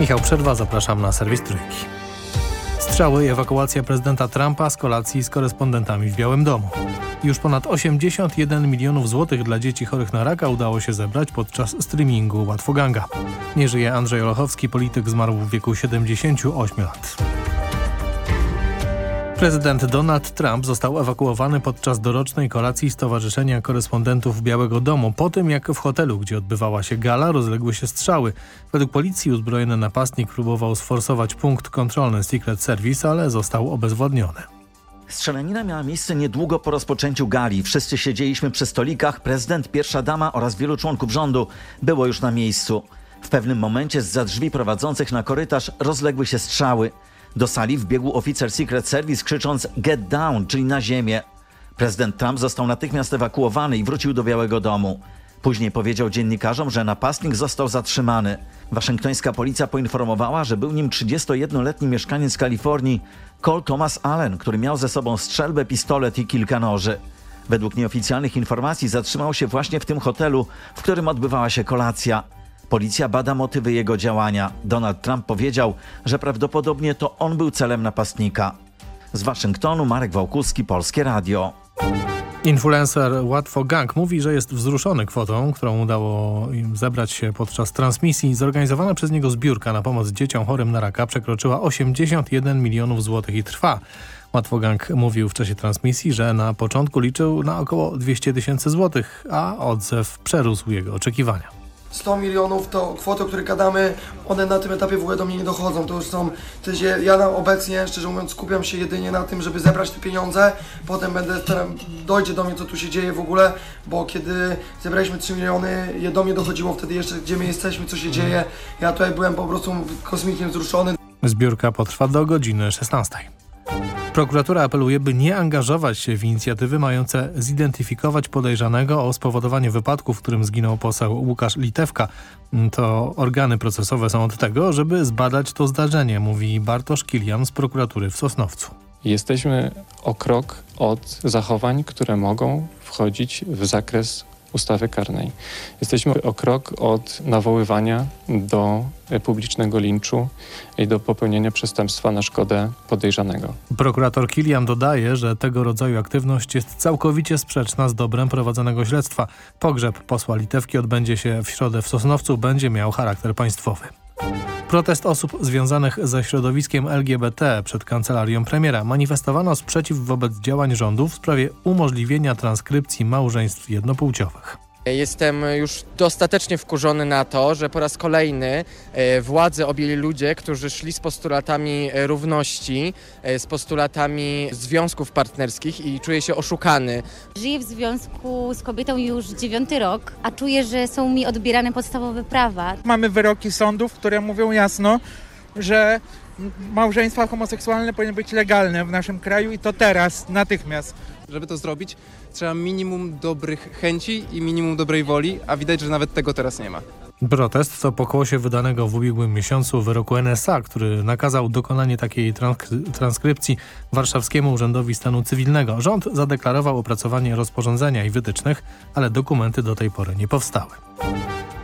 Michał Przerwa, zapraszam na serwis Trójki. Strzały i ewakuacja prezydenta Trumpa z kolacji z korespondentami w Białym Domu. Już ponad 81 milionów złotych dla dzieci chorych na raka udało się zebrać podczas streamingu Łatwoganga. Nie żyje Andrzej Olechowski, polityk zmarł w wieku 78 lat. Prezydent Donald Trump został ewakuowany podczas dorocznej kolacji Stowarzyszenia Korespondentów Białego Domu po tym, jak w hotelu, gdzie odbywała się gala, rozległy się strzały. Według policji uzbrojony napastnik próbował sforsować punkt kontrolny Secret Service, ale został obezwładniony. Strzelanina miała miejsce niedługo po rozpoczęciu gali. Wszyscy siedzieliśmy przy stolikach, prezydent, pierwsza dama oraz wielu członków rządu było już na miejscu. W pewnym momencie z drzwi prowadzących na korytarz rozległy się strzały. Do sali wbiegł oficer Secret Service krzycząc get down, czyli na ziemię. Prezydent Trump został natychmiast ewakuowany i wrócił do Białego Domu. Później powiedział dziennikarzom, że napastnik został zatrzymany. Waszyngtońska policja poinformowała, że był nim 31-letni mieszkaniec Kalifornii Cole Thomas Allen, który miał ze sobą strzelbę, pistolet i kilka noży. Według nieoficjalnych informacji zatrzymał się właśnie w tym hotelu, w którym odbywała się kolacja. Policja bada motywy jego działania. Donald Trump powiedział, że prawdopodobnie to on był celem napastnika. Z Waszyngtonu Marek Wałkuski, Polskie Radio. Influencer Łatwo Gang mówi, że jest wzruszony kwotą, którą udało im zebrać się podczas transmisji. Zorganizowana przez niego zbiórka na pomoc dzieciom chorym na raka przekroczyła 81 milionów złotych i trwa. Łatwo Gang mówił w czasie transmisji, że na początku liczył na około 200 tysięcy złotych, a odzew przerósł jego oczekiwania. 100 milionów to kwoty, o których gadamy, one na tym etapie w ogóle do mnie nie dochodzą. To już są, to jest, ja na obecnie, szczerze mówiąc, skupiam się jedynie na tym, żeby zebrać te pieniądze. Potem będę, dojdzie do mnie, co tu się dzieje w ogóle, bo kiedy zebraliśmy 3 miliony, je do mnie dochodziło wtedy jeszcze, gdzie my jesteśmy, co się dzieje. Ja tutaj byłem po prostu kosmikiem wzruszony. Zbiórka potrwa do godziny 16. Prokuratura apeluje, by nie angażować się w inicjatywy mające zidentyfikować podejrzanego o spowodowanie wypadku, w którym zginął poseł Łukasz Litewka. To organy procesowe są od tego, żeby zbadać to zdarzenie, mówi Bartosz Kilian z prokuratury w Sosnowcu. Jesteśmy o krok od zachowań, które mogą wchodzić w zakres ustawy karnej. Jesteśmy o krok od nawoływania do publicznego linczu i do popełnienia przestępstwa na szkodę podejrzanego. Prokurator Kilian dodaje, że tego rodzaju aktywność jest całkowicie sprzeczna z dobrem prowadzonego śledztwa. Pogrzeb posła Litewki odbędzie się w środę w Sosnowcu, będzie miał charakter państwowy. Protest osób związanych ze środowiskiem LGBT przed kancelarią premiera manifestowano sprzeciw wobec działań rządu w sprawie umożliwienia transkrypcji małżeństw jednopłciowych. Jestem już dostatecznie wkurzony na to, że po raz kolejny e, władze objęli ludzie, którzy szli z postulatami e, równości, e, z postulatami związków partnerskich i czuję się oszukany. Żyję w związku z kobietą już dziewiąty rok, a czuję, że są mi odbierane podstawowe prawa. Mamy wyroki sądów, które mówią jasno, że małżeństwa homoseksualne powinny być legalne w naszym kraju i to teraz, natychmiast. Żeby to zrobić, trzeba minimum dobrych chęci i minimum dobrej woli, a widać, że nawet tego teraz nie ma. Protest to pokłosie wydanego w ubiegłym miesiącu wyroku NSA, który nakazał dokonanie takiej transkrypcji Warszawskiemu Urzędowi Stanu Cywilnego. Rząd zadeklarował opracowanie rozporządzenia i wytycznych, ale dokumenty do tej pory nie powstały.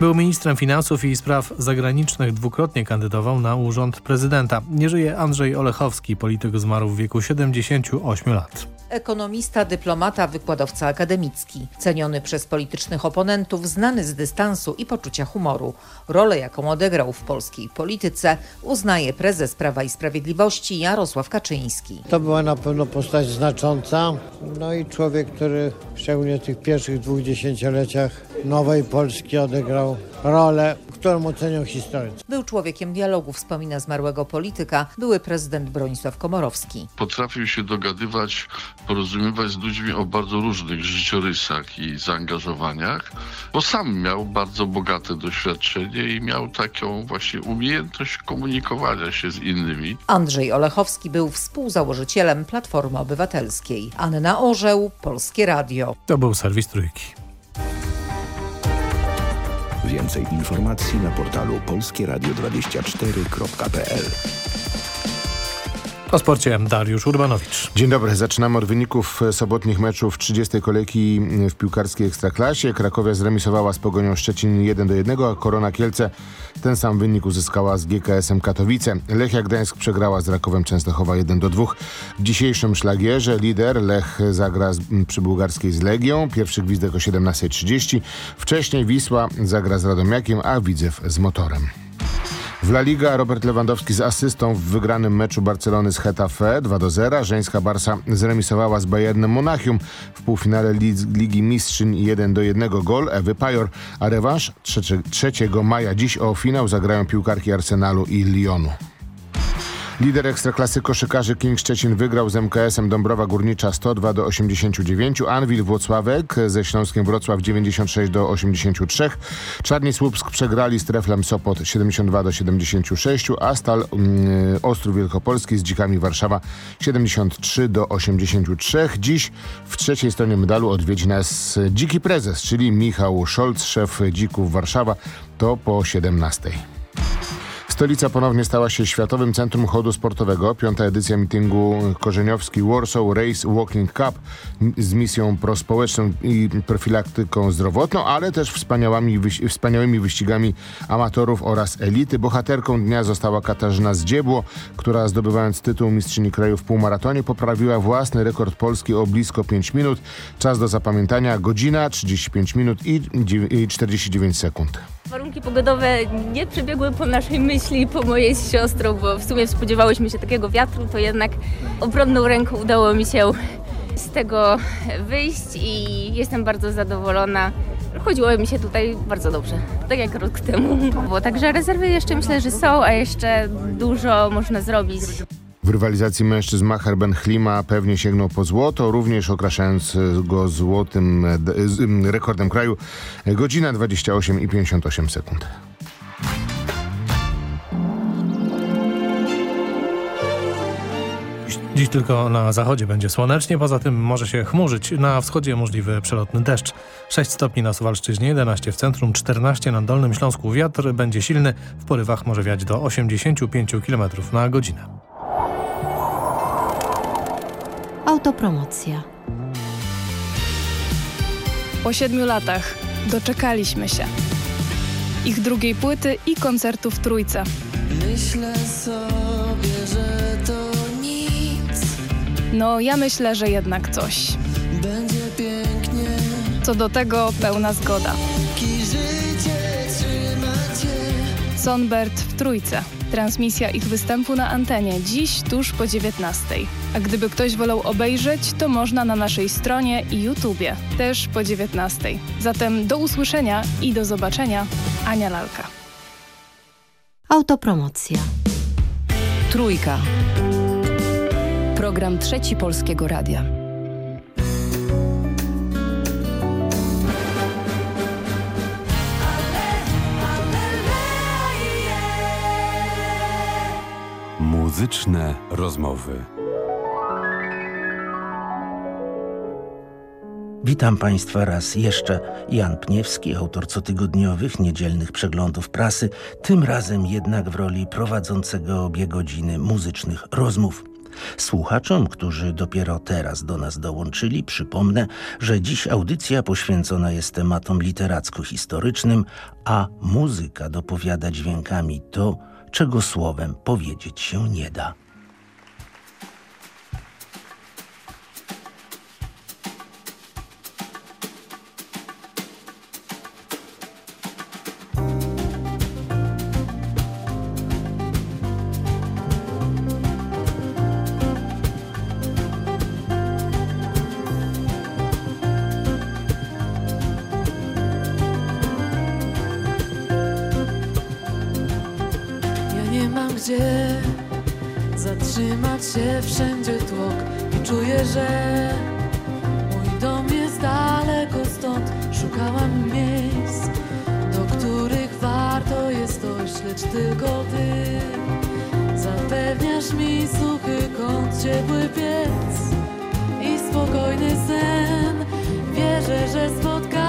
Był ministrem finansów i spraw zagranicznych, dwukrotnie kandydował na urząd prezydenta. Nie żyje Andrzej Olechowski, polityk zmarł w wieku 78 lat. Ekonomista, dyplomata, wykładowca akademicki. Ceniony przez politycznych oponentów, znany z dystansu i poczucia humoru. Rolę, jaką odegrał w polskiej polityce, uznaje prezes Prawa i Sprawiedliwości Jarosław Kaczyński. To była na pewno postać znacząca, no i człowiek, który szczególnie w tych pierwszych dwóch dziesięcioleciach nowej Polski odegrał rolę, którą ocenią historycy. Był człowiekiem dialogu, wspomina zmarłego polityka, były prezydent Bronisław Komorowski. Potrafił się dogadywać, porozumiewać z ludźmi o bardzo różnych życiorysach i zaangażowaniach, bo sam miał bardzo bogate doświadczenie i miał taką właśnie umiejętność komunikowania się z innymi. Andrzej Olechowski był współzałożycielem Platformy Obywatelskiej. Anna Orzeł, Polskie Radio. To był serwis Trójki. Więcej informacji na portalu polskieradio24.pl O sporcie Dariusz Urbanowicz. Dzień dobry. Zaczynamy od wyników sobotnich meczów 30. kolejki w piłkarskiej Ekstraklasie. Krakowia zremisowała z Pogonią Szczecin 1 do 1, a Korona Kielce ten sam wynik uzyskała z GKS-em Katowice. Lechia Gdańsk przegrała z Rakowem Częstochowa 1 do 2. W dzisiejszym szlagierze lider Lech zagra z, przy bułgarskiej z Legią. Pierwszy gwizdek o 17.30. Wcześniej Wisła zagra z Radomiakiem, a Widzew z Motorem. W La Liga Robert Lewandowski z asystą w wygranym meczu Barcelony z Hetafe 2 do 0. Żeńska Barsa zremisowała z Bayernem Monachium w półfinale Ligi Mistrzyń 1 do 1 gol Ewy Pajor, a rewanż 3, 3 maja dziś o finał zagrają piłkarki Arsenalu i Lyonu. Lider Ekstraklasy koszykarzy King Szczecin wygrał z MKS-em Dąbrowa Górnicza 102 do 89, Anwil Włocławek ze Śląskiem Wrocław 96 do 83, Czarni Słupsk przegrali z Treflem Sopot 72 do 76, a Stal yy, Ostrów Wielkopolski z Dzikami Warszawa 73 do 83. Dziś w trzeciej stronie medalu odwiedzi nas Dziki Prezes, czyli Michał Scholz, szef Dzików Warszawa, to po 17. Stolica ponownie stała się Światowym Centrum Chodu Sportowego. Piąta edycja mitingu korzeniowski Warsaw Race Walking Cup z misją prospołeczną i profilaktyką zdrowotną, ale też wspaniałymi, wspaniałymi wyścigami amatorów oraz elity. Bohaterką dnia została Katarzyna Zdziebło, która zdobywając tytuł mistrzyni kraju w półmaratonie poprawiła własny rekord Polski o blisko 5 minut. Czas do zapamiętania godzina 35 minut i 49 sekund. Warunki pogodowe nie przebiegły po naszej myśli, po mojej z siostrą, bo w sumie spodziewałyśmy się takiego wiatru, to jednak obronną ręką udało mi się z tego wyjść i jestem bardzo zadowolona. Chodziło mi się tutaj bardzo dobrze, tak jak rok temu. Także rezerwy jeszcze myślę, że są, a jeszcze dużo można zrobić. W rywalizacji mężczyzn Macher Ben Chlima pewnie sięgnął po złoto, również okraszając go złotym rekordem kraju. Godzina 28 i 58 sekund. Dziś tylko na zachodzie będzie słonecznie, poza tym może się chmurzyć. Na wschodzie możliwy przelotny deszcz. 6 stopni na Suwalszczyźnie, 11 w centrum, 14 na Dolnym Śląsku. Wiatr będzie silny, w porywach może wiać do 85 km na godzinę. Autopromocja. Po siedmiu latach doczekaliśmy się. Ich drugiej płyty i koncertu w Trójce. Myślę sobie, że to nic. No, ja myślę, że jednak coś. Będzie pięknie. Co do tego pełna zgoda. Sonbert w Trójce. Transmisja ich występu na antenie dziś tuż po 19. A gdyby ktoś wolał obejrzeć, to można na naszej stronie i YouTubie też po 19. Zatem do usłyszenia i do zobaczenia. Ania Lalka. Autopromocja. Trójka. Program Trzeci Polskiego Radia. Muzyczne rozmowy. Witam Państwa raz jeszcze. Jan Pniewski, autor cotygodniowych, niedzielnych przeglądów prasy, tym razem jednak w roli prowadzącego obie godziny muzycznych rozmów. Słuchaczom, którzy dopiero teraz do nas dołączyli, przypomnę, że dziś audycja poświęcona jest tematom literacko-historycznym, a muzyka dopowiada dźwiękami to, czego słowem powiedzieć się nie da. Szukałam miejsc, do których warto jest dojść, lecz tylko ty zapewniasz mi suchy kąt, ciepły piec i spokojny sen. Wierzę, że spotkamy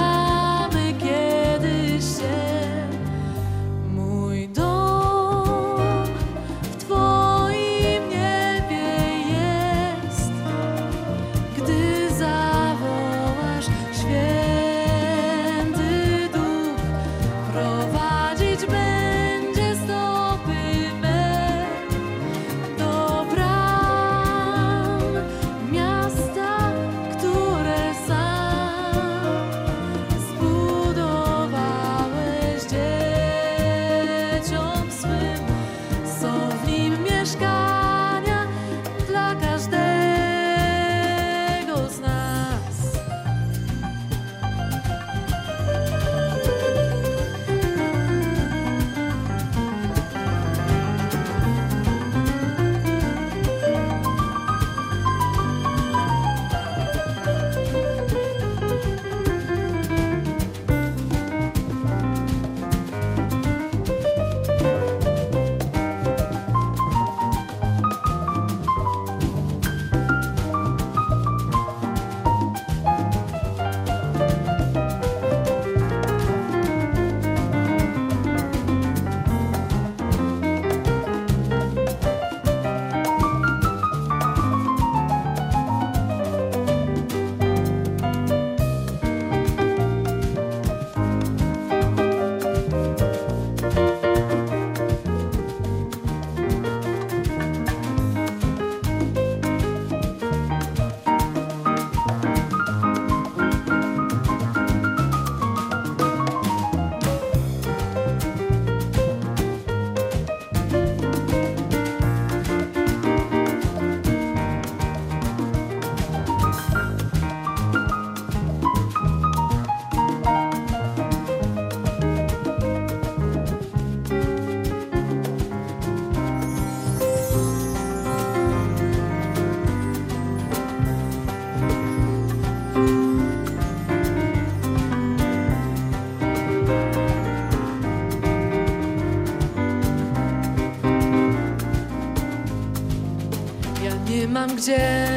gdzie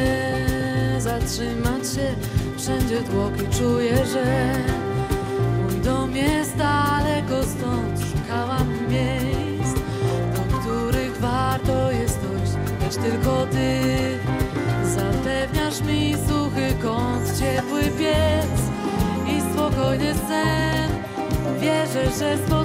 zatrzymać się, wszędzie tłok i czuję, że mój dom jest daleko stąd. Szukałam miejsc, do których warto jest dojść, lecz tylko ty zapewniasz mi suchy kąt, ciepły piec i spokojny sen. Wierzę, że spotkamy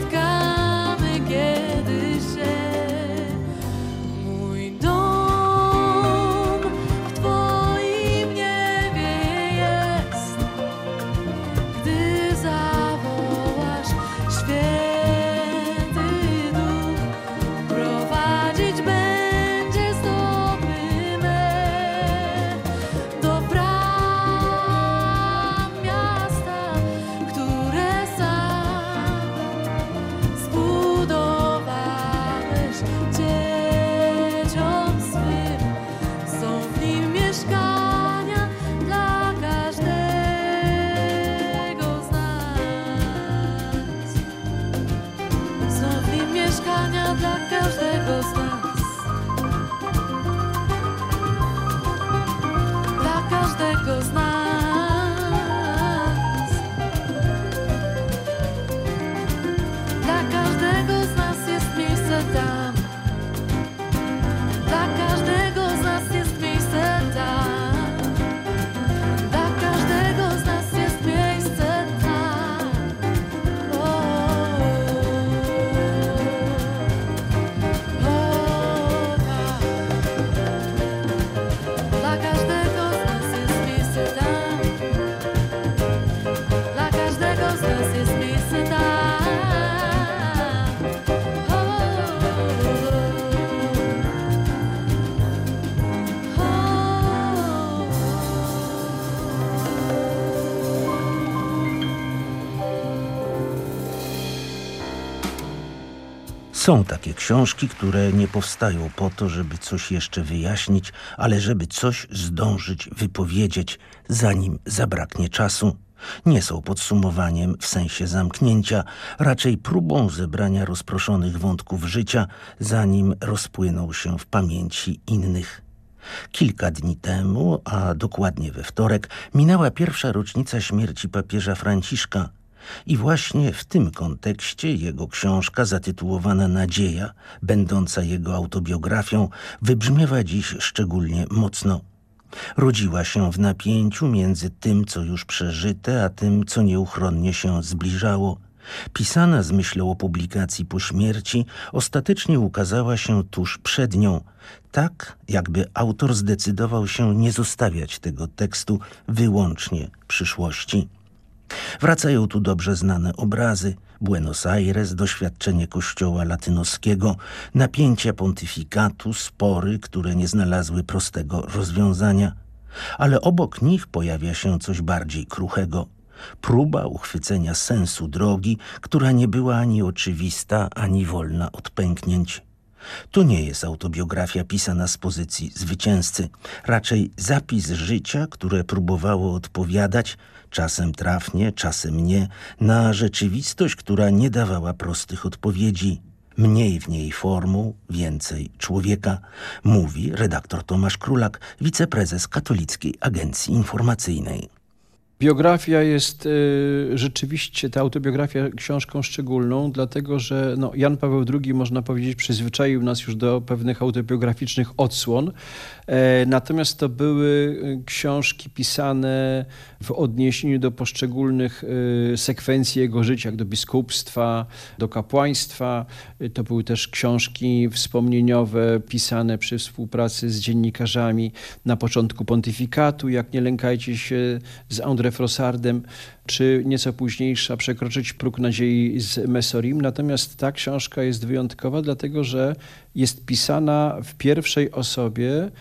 Są takie książki, które nie powstają po to, żeby coś jeszcze wyjaśnić, ale żeby coś zdążyć wypowiedzieć, zanim zabraknie czasu. Nie są podsumowaniem w sensie zamknięcia, raczej próbą zebrania rozproszonych wątków życia, zanim rozpłyną się w pamięci innych. Kilka dni temu, a dokładnie we wtorek, minęła pierwsza rocznica śmierci papieża Franciszka. I właśnie w tym kontekście jego książka zatytułowana Nadzieja, będąca jego autobiografią, wybrzmiewa dziś szczególnie mocno. Rodziła się w napięciu między tym, co już przeżyte, a tym, co nieuchronnie się zbliżało. Pisana z myślą o publikacji po śmierci, ostatecznie ukazała się tuż przed nią, tak jakby autor zdecydował się nie zostawiać tego tekstu wyłącznie przyszłości. Wracają tu dobrze znane obrazy, Buenos Aires, doświadczenie kościoła latynoskiego, napięcia pontyfikatu, spory, które nie znalazły prostego rozwiązania. Ale obok nich pojawia się coś bardziej kruchego. Próba uchwycenia sensu drogi, która nie była ani oczywista, ani wolna od pęknięć. To nie jest autobiografia pisana z pozycji zwycięzcy, raczej zapis życia, które próbowało odpowiadać, czasem trafnie, czasem nie, na rzeczywistość, która nie dawała prostych odpowiedzi. Mniej w niej formuł, więcej człowieka, mówi redaktor Tomasz Królak, wiceprezes Katolickiej Agencji Informacyjnej. Biografia jest y, rzeczywiście, ta autobiografia książką szczególną, dlatego że no, Jan Paweł II, można powiedzieć, przyzwyczaił nas już do pewnych autobiograficznych odsłon. E, natomiast to były y, książki pisane w odniesieniu do poszczególnych y, sekwencji jego życia, jak do biskupstwa, do kapłaństwa. To były też książki wspomnieniowe pisane przy współpracy z dziennikarzami na początku pontyfikatu, jak nie lękajcie się z André Frossardem, czy nieco późniejsza Przekroczyć próg nadziei z Mesorim. Natomiast ta książka jest wyjątkowa, dlatego że jest pisana w pierwszej osobie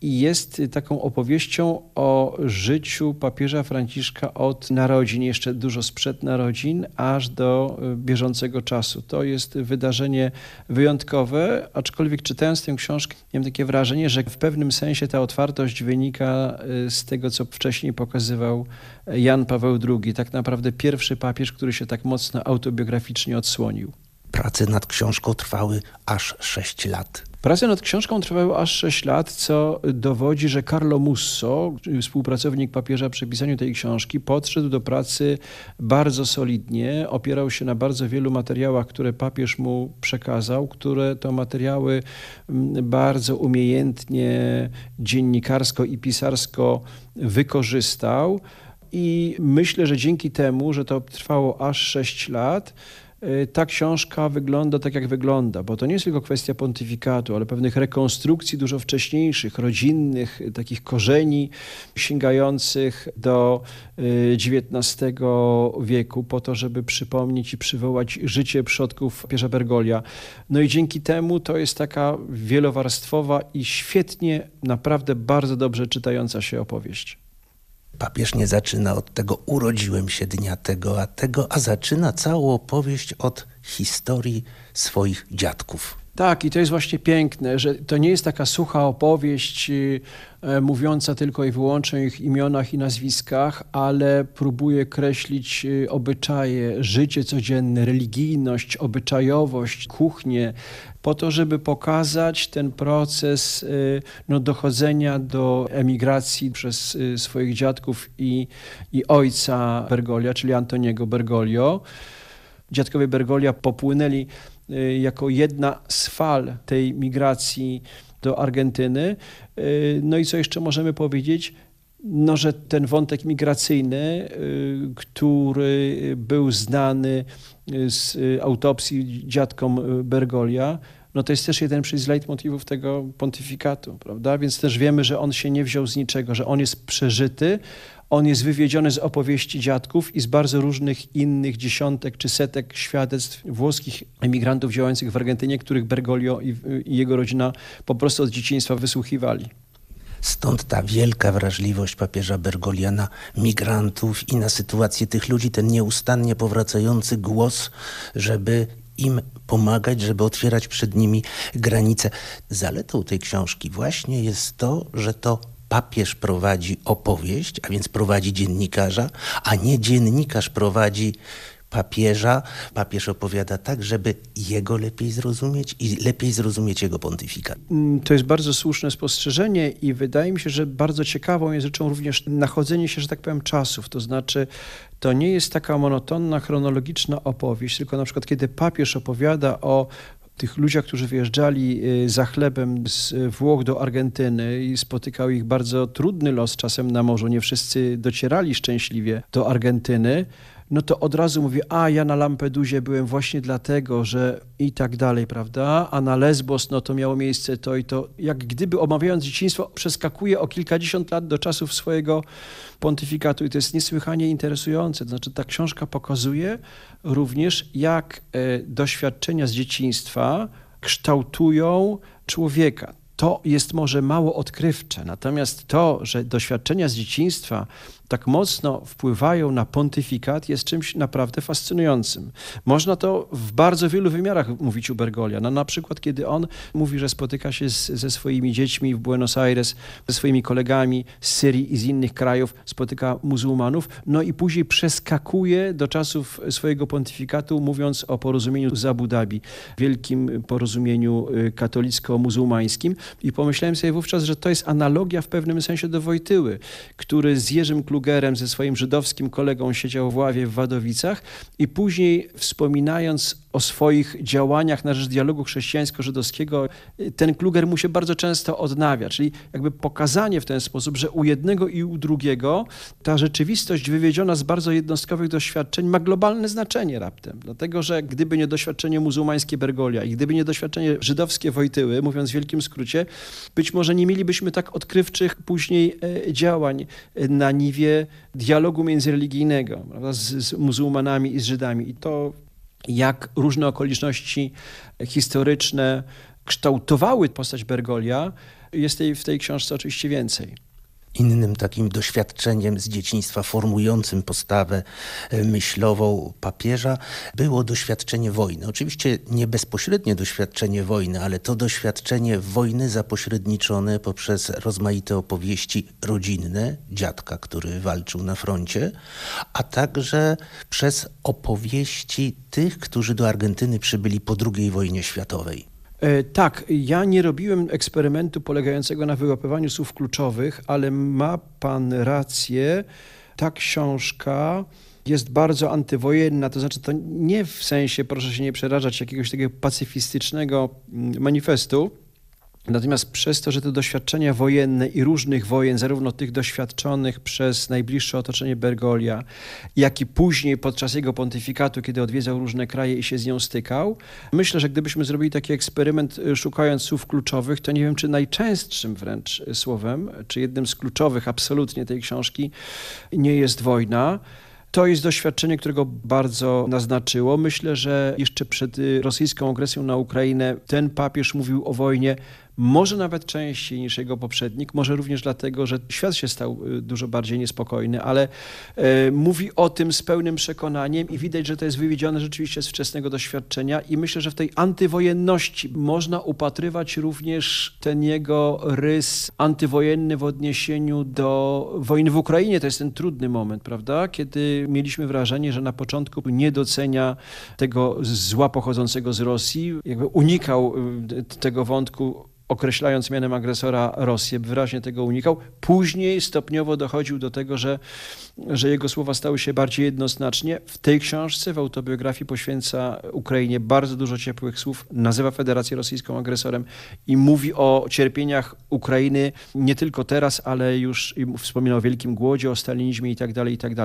i jest taką opowieścią o życiu papieża Franciszka od narodzin, jeszcze dużo sprzed narodzin, aż do y, bieżącego czasu. To jest wydarzenie wyjątkowe, aczkolwiek czytając tę książkę miałem takie wrażenie, że w pewnym sensie ta otwartość wynika y, z tego, co wcześniej pokazywał Jan Paweł II. Tak naprawdę pierwszy papież, który się tak mocno autobiograficznie odsłonił. Prace nad książką trwały aż 6 lat. Prace nad książką trwały aż 6 lat, co dowodzi, że Carlo Musso, współpracownik papieża przy pisaniu tej książki, podszedł do pracy bardzo solidnie, opierał się na bardzo wielu materiałach, które papież mu przekazał, które to materiały mm, bardzo umiejętnie dziennikarsko i pisarsko wykorzystał. I myślę, że dzięki temu, że to trwało aż 6 lat, ta książka wygląda tak, jak wygląda, bo to nie jest tylko kwestia pontyfikatu, ale pewnych rekonstrukcji dużo wcześniejszych, rodzinnych, y, takich korzeni sięgających do y, XIX wieku, po to, żeby przypomnieć i przywołać życie przodków papieża Bergolia. No i dzięki temu to jest taka wielowarstwowa i świetnie, naprawdę bardzo dobrze czytająca się opowieść. Papież nie zaczyna od tego urodziłem się dnia tego, a tego, a zaczyna całą opowieść od historii swoich dziadków. Tak, i to jest właśnie piękne, że to nie jest taka sucha opowieść y, e, mówiąca tylko i wyłącznie o ich imionach i nazwiskach, ale próbuje kreślić y, obyczaje, życie codzienne, religijność, obyczajowość, kuchnię, po to, żeby pokazać ten proces y, no, dochodzenia do emigracji przez swoich dziadków i, i ojca Bergolia, czyli Antoniego Bergoglio. Dziadkowie Bergolia popłynęli jako jedna z fal tej migracji do Argentyny. Y, No i co jeszcze możemy powiedzieć? No, że ten wątek migracyjny, y, który był znany y, z y, autopsji dziadkom y, Bergolia, no to jest też jeden z leitmotivów tego pontyfikatu, prawda? Więc też wiemy, że on się nie wziął z niczego, że on jest przeżyty, on jest wywiedziony z opowieści dziadków i z bardzo różnych innych dziesiątek czy setek świadectw włoskich emigrantów działających w Argentynie, których Bergoglio i, i jego rodzina po prostu od dzieciństwa wysłuchiwali. Stąd ta wielka wrażliwość papieża Bergolia na migrantów i na sytuację tych ludzi, ten nieustannie powracający głos, żeby im pomagać, żeby otwierać przed nimi granice. Zaletą tej książki właśnie jest to, że to papież prowadzi opowieść, a więc prowadzi dziennikarza, a nie dziennikarz prowadzi papieża. Papież opowiada tak, żeby jego lepiej zrozumieć i lepiej zrozumieć jego pontyfikat. Mm, To jest bardzo słuszne spostrzeżenie i wydaje mi się, że bardzo ciekawą jest rzeczą również nachodzenie się, że tak powiem, czasów. To znaczy, to nie jest taka monotonna, chronologiczna opowieść, tylko na przykład kiedy papież opowiada o tych ludziach, którzy wyjeżdżali y, za chlebem z Włoch do Argentyny i spotykał ich bardzo trudny los czasem na morzu. Nie wszyscy docierali szczęśliwie do Argentyny no to od razu mówię, a ja na Lampedusie byłem właśnie dlatego, że i tak dalej, prawda? A na Lesbos, no to miało miejsce to i to. Jak gdyby omawiając dzieciństwo, przeskakuje o kilkadziesiąt lat do czasów swojego pontyfikatu i to jest niesłychanie interesujące. To znaczy ta książka pokazuje również, jak e, doświadczenia z dzieciństwa kształtują człowieka. To jest może mało odkrywcze, natomiast to, że doświadczenia z dzieciństwa tak mocno wpływają na pontyfikat, jest czymś naprawdę fascynującym. Można to w bardzo wielu wymiarach mówić u Bergolia. No, na przykład, kiedy on mówi, że spotyka się z, ze swoimi dziećmi w Buenos Aires, ze swoimi kolegami z Syrii i z innych krajów, spotyka muzułmanów, no i później przeskakuje do czasów swojego pontyfikatu, mówiąc o porozumieniu z Abu Dhabi, wielkim porozumieniu y, katolicko-muzułmańskim. I pomyślałem sobie wówczas, że to jest analogia w pewnym sensie do Wojtyły, który z Jerzym Klugerem, ze swoim żydowskim kolegą siedział w ławie w Wadowicach i później wspominając o swoich działaniach na rzecz dialogu chrześcijańsko-żydowskiego, ten Kluger mu się bardzo często odnawia, czyli jakby pokazanie w ten sposób, że u jednego i u drugiego ta rzeczywistość wywiedziona z bardzo jednostkowych doświadczeń ma globalne znaczenie raptem. Dlatego, że gdyby nie doświadczenie muzułmańskie Bergolia i gdyby nie doświadczenie żydowskie Wojtyły, mówiąc w wielkim skrócie, być może nie mielibyśmy tak odkrywczych później e, działań na niwie dialogu międzyreligijnego z, z muzułmanami i z Żydami. I to jak różne okoliczności historyczne kształtowały postać Bergolia, jest tej, w tej książce oczywiście więcej. Innym takim doświadczeniem z dzieciństwa formującym postawę e, myślową papieża było doświadczenie wojny. Oczywiście nie bezpośrednie doświadczenie wojny, ale to doświadczenie wojny zapośredniczone poprzez rozmaite opowieści rodzinne dziadka, który walczył na froncie, a także przez opowieści tych, którzy do Argentyny przybyli po II wojnie światowej. E, tak, ja nie robiłem eksperymentu polegającego na wyłapywaniu słów kluczowych, ale ma pan rację. Ta książka jest bardzo antywojenna, to znaczy to nie w sensie, proszę się nie przerażać, jakiegoś takiego pacyfistycznego mm, manifestu, Natomiast przez to, że te doświadczenia wojenne i różnych wojen, zarówno tych doświadczonych przez najbliższe otoczenie Bergolia, jak i później podczas jego pontyfikatu, kiedy odwiedzał różne kraje i się z nią stykał, myślę, że gdybyśmy zrobili taki eksperyment y, szukając słów kluczowych, to nie wiem, czy najczęstszym wręcz słowem, czy jednym z kluczowych absolutnie tej książki nie jest wojna. To jest doświadczenie, którego bardzo naznaczyło. Myślę, że jeszcze przed y, rosyjską agresją na Ukrainę ten papież mówił o wojnie może nawet częściej niż jego poprzednik, może również dlatego, że świat się stał y, dużo bardziej niespokojny, ale e, mówi o tym z pełnym przekonaniem i widać, że to jest wywiedzione rzeczywiście z wczesnego doświadczenia i myślę, że w tej antywojenności można upatrywać również ten jego rys antywojenny w odniesieniu do wojny w Ukrainie. To jest ten trudny moment, prawda? Kiedy mieliśmy wrażenie, że na początku nie docenia tego zła pochodzącego z Rosji, jakby unikał y, tego wątku określając mianem agresora Rosję, wyraźnie tego unikał. Później stopniowo dochodził do tego, że, że jego słowa stały się bardziej jednoznacznie. W tej książce, w autobiografii poświęca Ukrainie bardzo dużo ciepłych słów, nazywa Federację Rosyjską agresorem i mówi o cierpieniach Ukrainy nie tylko teraz, ale już wspomina o wielkim głodzie, o stalinizmie i tak dalej, i tak.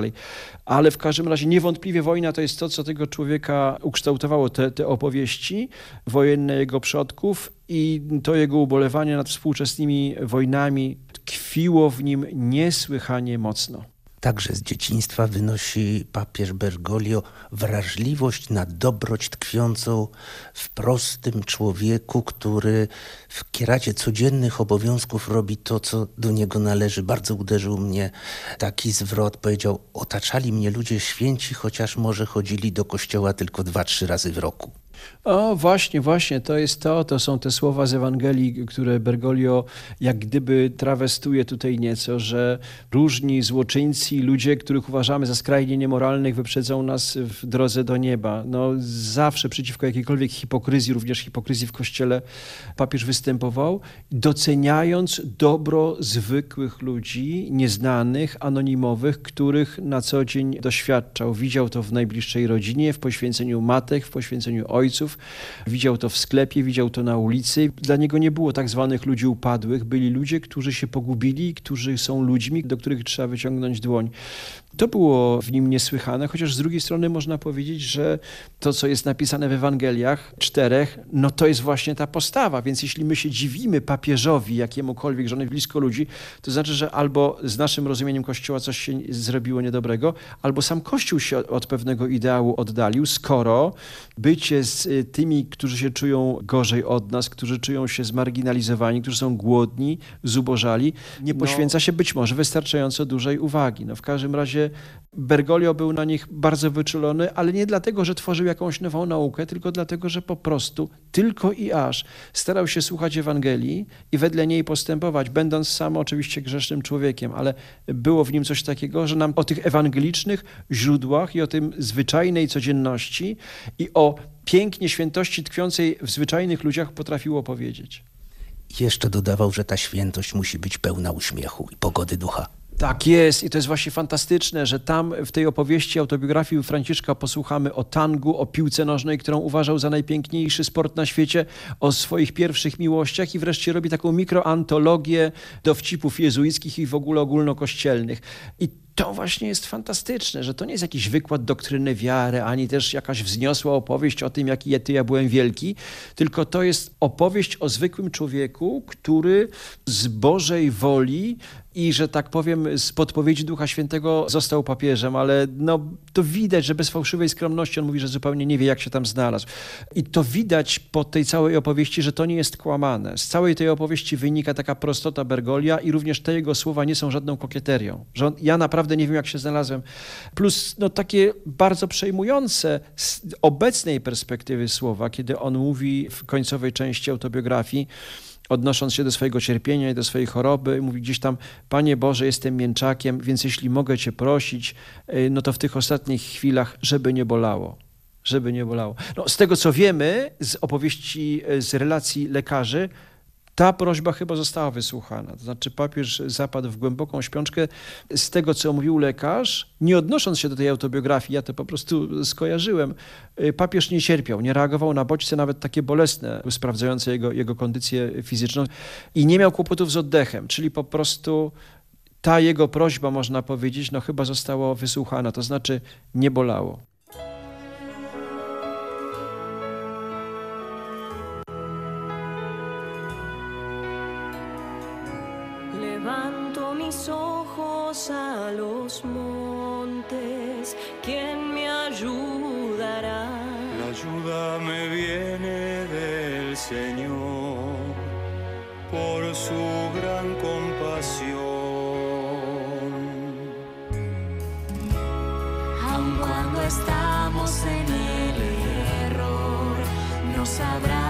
Ale w każdym razie niewątpliwie wojna to jest to, co tego człowieka ukształtowało, te, te opowieści wojenne jego przodków i to jego ubolewanie nad współczesnymi wojnami tkwiło w nim niesłychanie mocno. Także z dzieciństwa wynosi papież Bergoglio wrażliwość na dobroć tkwiącą w prostym człowieku, który w kieracie codziennych obowiązków robi to, co do niego należy. Bardzo uderzył mnie taki zwrot. Powiedział, otaczali mnie ludzie święci, chociaż może chodzili do kościoła tylko dwa, trzy razy w roku. O, właśnie, właśnie, to jest to, to są te słowa z Ewangelii, które Bergoglio jak gdyby trawestuje tutaj nieco, że różni złoczyńcy, ludzie, których uważamy za skrajnie niemoralnych, wyprzedzą nas w drodze do nieba. No, zawsze przeciwko jakiejkolwiek hipokryzji, również hipokryzji w Kościele papież występował, doceniając dobro zwykłych ludzi, nieznanych, anonimowych, których na co dzień doświadczał. Widział to w najbliższej rodzinie, w poświęceniu matek, w poświęceniu ojców, widział to w sklepie, widział to na ulicy. Dla niego nie było tak zwanych ludzi upadłych, byli ludzie, którzy się pogubili, którzy są ludźmi, do których trzeba wyciągnąć dłoń. To było w nim niesłychane, chociaż z drugiej strony można powiedzieć, że to, co jest napisane w Ewangeliach czterech, no to jest właśnie ta postawa. Więc jeśli my się dziwimy papieżowi, jakiemukolwiek, że on jest blisko ludzi, to znaczy, że albo z naszym rozumieniem Kościoła coś się zrobiło niedobrego, albo sam Kościół się od pewnego ideału oddalił, skoro bycie z y, tymi, którzy się czują gorzej od nas, którzy czują się zmarginalizowani, którzy są głodni, zubożali, nie poświęca się być może wystarczająco dużej uwagi. No w każdym razie Bergoglio był na nich bardzo wyczulony, ale nie dlatego, że tworzył jakąś nową naukę, tylko dlatego, że po prostu tylko i aż starał się słuchać Ewangelii i wedle niej postępować, będąc sam oczywiście grzesznym człowiekiem, ale było w nim coś takiego, że nam o tych ewangelicznych źródłach i o tym zwyczajnej codzienności i o pięknie świętości tkwiącej w zwyczajnych ludziach potrafiło powiedzieć. Jeszcze dodawał, że ta świętość musi być pełna uśmiechu i pogody ducha. Tak jest i to jest właśnie fantastyczne, że tam w tej opowieści autobiografii Franciszka posłuchamy o tangu, o piłce nożnej, którą uważał za najpiękniejszy sport na świecie, o swoich pierwszych miłościach i wreszcie robi taką mikroantologię dowcipów jezuickich i w ogóle ogólnokościelnych. I to właśnie jest fantastyczne, że to nie jest jakiś wykład doktryny wiary, ani też jakaś wzniosła opowieść o tym, jaki ty ja byłem wielki, tylko to jest opowieść o zwykłym człowieku, który z Bożej woli i, że tak powiem, z podpowiedzi Ducha Świętego został papieżem, ale no, to widać, że bez fałszywej skromności on mówi, że zupełnie nie wie, jak się tam znalazł. I to widać po tej całej opowieści, że to nie jest kłamane. Z całej tej opowieści wynika taka prostota Bergolia i również te jego słowa nie są żadną kokieterią. Że on, ja naprawdę nie wiem, jak się znalazłem. Plus no, takie bardzo przejmujące z obecnej perspektywy słowa, kiedy on mówi w końcowej części autobiografii, odnosząc się do swojego cierpienia i do swojej choroby, mówi gdzieś tam, Panie Boże, jestem mięczakiem, więc jeśli mogę Cię prosić, no to w tych ostatnich chwilach, żeby nie bolało. Żeby nie bolało. No, z tego, co wiemy z opowieści, z relacji lekarzy, ta prośba chyba została wysłuchana. To znaczy papież zapadł w głęboką śpiączkę. Z tego, co mówił lekarz, nie odnosząc się do tej autobiografii, ja to po prostu skojarzyłem, papież nie cierpiał, nie reagował na bodźce nawet takie bolesne, sprawdzające jego, jego kondycję fizyczną i nie miał kłopotów z oddechem, czyli po prostu ta jego prośba, można powiedzieć, no chyba została wysłuchana, to znaczy nie bolało. Los montes, ¿quién me ayudará? La ayuda me viene del Señor, por su gran compasión. Aun cuando estamos en el error, nos abraza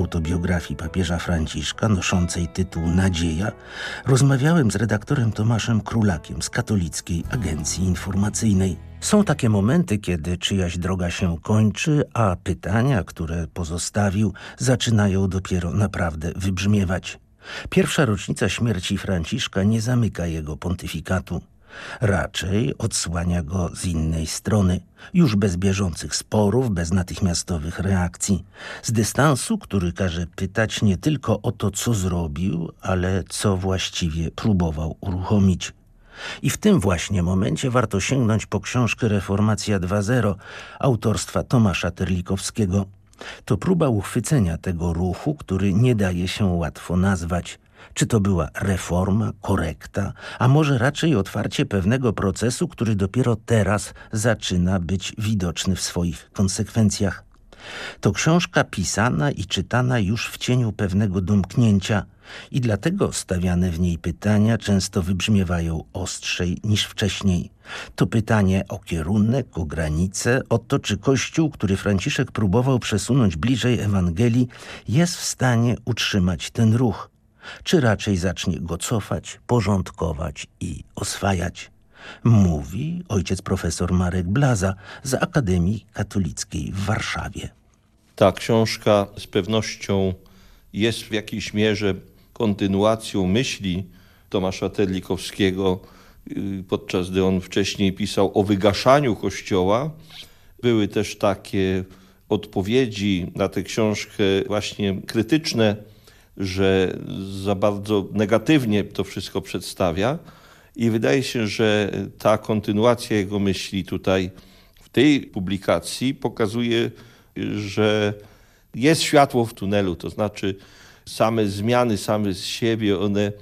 autobiografii papieża Franciszka noszącej tytuł Nadzieja rozmawiałem z redaktorem Tomaszem Krulakiem z Katolickiej Agencji Informacyjnej. Są takie momenty, kiedy czyjaś droga się kończy, a pytania, które pozostawił, zaczynają dopiero naprawdę wybrzmiewać. Pierwsza rocznica śmierci Franciszka nie zamyka jego pontyfikatu. Raczej odsłania go z innej strony, już bez bieżących sporów, bez natychmiastowych reakcji, z dystansu, który każe pytać nie tylko o to, co zrobił, ale co właściwie próbował uruchomić. I w tym właśnie momencie warto sięgnąć po książkę Reformacja 2.0 autorstwa Tomasza Terlikowskiego. To próba uchwycenia tego ruchu, który nie daje się łatwo nazwać. Czy to była reforma, korekta, a może raczej otwarcie pewnego procesu, który dopiero teraz zaczyna być widoczny w swoich konsekwencjach? To książka pisana i czytana już w cieniu pewnego domknięcia i dlatego stawiane w niej pytania często wybrzmiewają ostrzej niż wcześniej. To pytanie o kierunek, o granice, o to, czy Kościół, który Franciszek próbował przesunąć bliżej Ewangelii, jest w stanie utrzymać ten ruch, czy raczej zacznie go cofać, porządkować i oswajać. Mówi ojciec profesor Marek Blaza z Akademii Katolickiej w Warszawie. Ta książka z pewnością jest w jakiejś mierze kontynuacją myśli Tomasza Terlikowskiego, y, podczas gdy on wcześniej pisał o wygaszaniu Kościoła. Były też takie odpowiedzi na tę książkę właśnie krytyczne, że za bardzo negatywnie to wszystko przedstawia. I wydaje się, że ta kontynuacja jego myśli tutaj w tej publikacji pokazuje, że jest światło w tunelu, to znaczy same zmiany, same z siebie, one